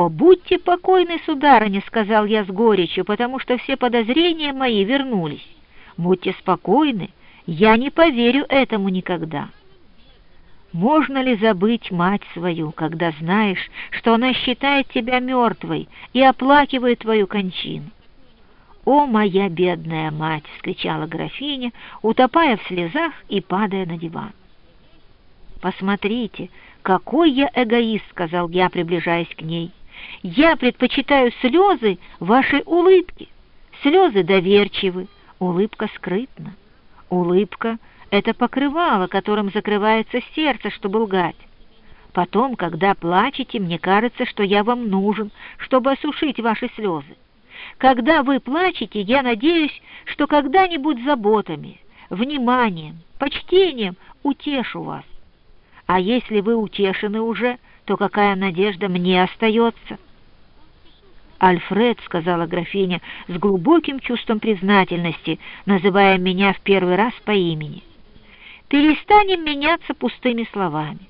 «О, будьте покойны, сударыня», — сказал я с горечью, потому что все подозрения мои вернулись. «Будьте спокойны, я не поверю этому никогда». Можно ли забыть мать свою, когда знаешь, что она считает тебя мертвой и оплакивает твою кончину? «О, моя бедная мать!» — вскричала графиня, утопая в слезах и падая на диван. «Посмотрите, какой я эгоист!» — сказал я, приближаясь к ней. «Я предпочитаю слезы вашей улыбки. Слезы доверчивы, улыбка скрытна. Улыбка — это покрывало, которым закрывается сердце, чтобы лгать. Потом, когда плачете, мне кажется, что я вам нужен, чтобы осушить ваши слезы. Когда вы плачете, я надеюсь, что когда-нибудь заботами, вниманием, почтением утешу вас. А если вы утешены уже, то какая надежда мне остается?» «Альфред», — сказала графиня с глубоким чувством признательности, называя меня в первый раз по имени, — «перестанем меняться пустыми словами.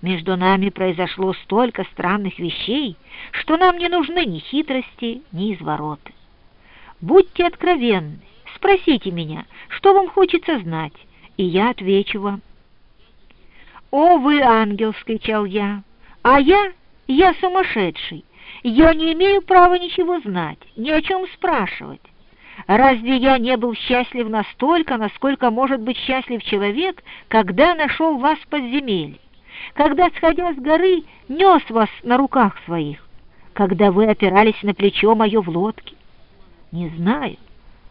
Между нами произошло столько странных вещей, что нам не нужны ни хитрости, ни извороты. Будьте откровенны, спросите меня, что вам хочется знать, и я отвечу вам. «О, вы ангел!» — вскричал я. «А я? Я сумасшедший. Я не имею права ничего знать, ни о чем спрашивать. Разве я не был счастлив настолько, насколько может быть счастлив человек, когда нашел вас в подземелье, когда, сходя с горы, нес вас на руках своих, когда вы опирались на плечо мое в лодке? Не знаю,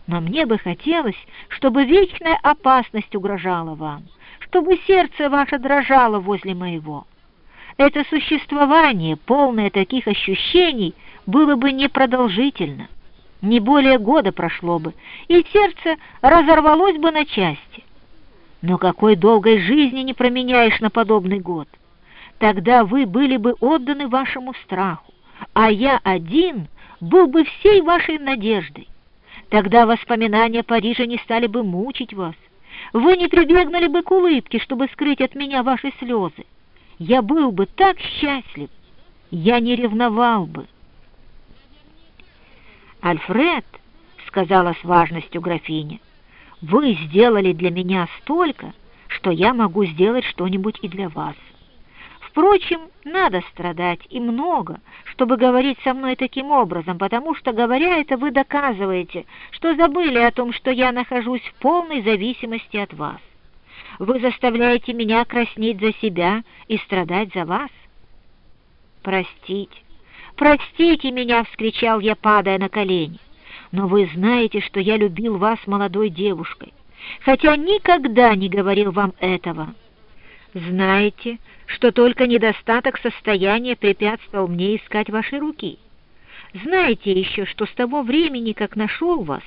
но мне бы хотелось, чтобы вечная опасность угрожала вам, чтобы сердце ваше дрожало возле моего. Это существование, полное таких ощущений, было бы непродолжительно. Не более года прошло бы, и сердце разорвалось бы на части. Но какой долгой жизни не променяешь на подобный год? Тогда вы были бы отданы вашему страху, а я один — был бы всей вашей надеждой. Тогда воспоминания Парижа не стали бы мучить вас. Вы не прибегнули бы к улыбке, чтобы скрыть от меня ваши слезы. Я был бы так счастлив, я не ревновал бы. «Альфред», — сказала с важностью графиня, — «вы сделали для меня столько, что я могу сделать что-нибудь и для вас». Впрочем, надо страдать и много, чтобы говорить со мной таким образом, потому что, говоря это, вы доказываете, что забыли о том, что я нахожусь в полной зависимости от вас. Вы заставляете меня краснеть за себя и страдать за вас. Простите, простите меня, — вскричал я, падая на колени. Но вы знаете, что я любил вас молодой девушкой, хотя никогда не говорил вам этого. Знаете, что только недостаток состояния препятствовал мне искать ваши руки. Знаете еще, что с того времени, как нашел вас,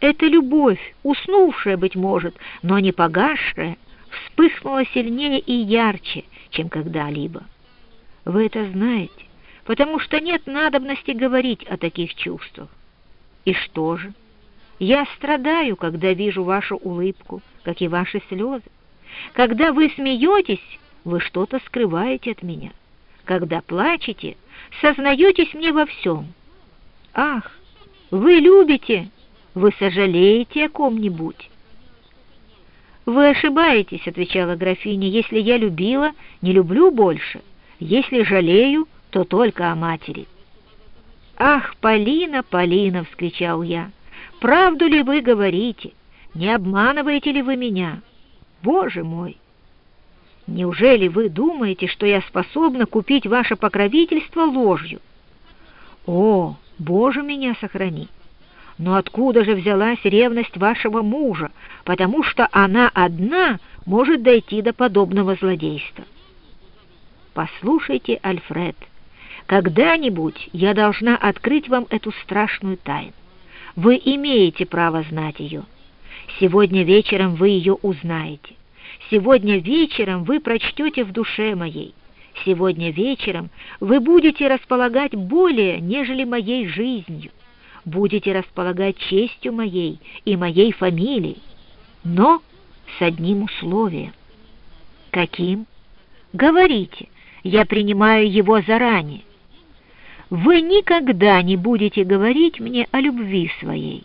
эта любовь, уснувшая, быть может, но не погасшая, вспыхнула сильнее и ярче, чем когда-либо. Вы это знаете, потому что нет надобности говорить о таких чувствах. И что же? Я страдаю, когда вижу вашу улыбку, как и ваши слезы. Когда вы смеетесь, вы что-то скрываете от меня. Когда плачете, сознаетесь мне во всем. Ах, вы любите, вы сожалеете о ком-нибудь. «Вы ошибаетесь», — отвечала графиня, — «если я любила, не люблю больше. Если жалею, то только о матери». «Ах, Полина, Полина!» — вскричал я. «Правду ли вы говорите? Не обманываете ли вы меня?» Боже мой! Неужели вы думаете, что я способна купить ваше покровительство ложью? О, Боже, меня сохрани! Но откуда же взялась ревность вашего мужа, потому что она одна может дойти до подобного злодейства? Послушайте, Альфред, когда-нибудь я должна открыть вам эту страшную тайну. Вы имеете право знать ее. Сегодня вечером вы ее узнаете. Сегодня вечером вы прочтете в душе моей. Сегодня вечером вы будете располагать более, нежели моей жизнью. Будете располагать честью моей и моей фамилией. Но с одним условием. Каким? Говорите, я принимаю его заранее. Вы никогда не будете говорить мне о любви своей.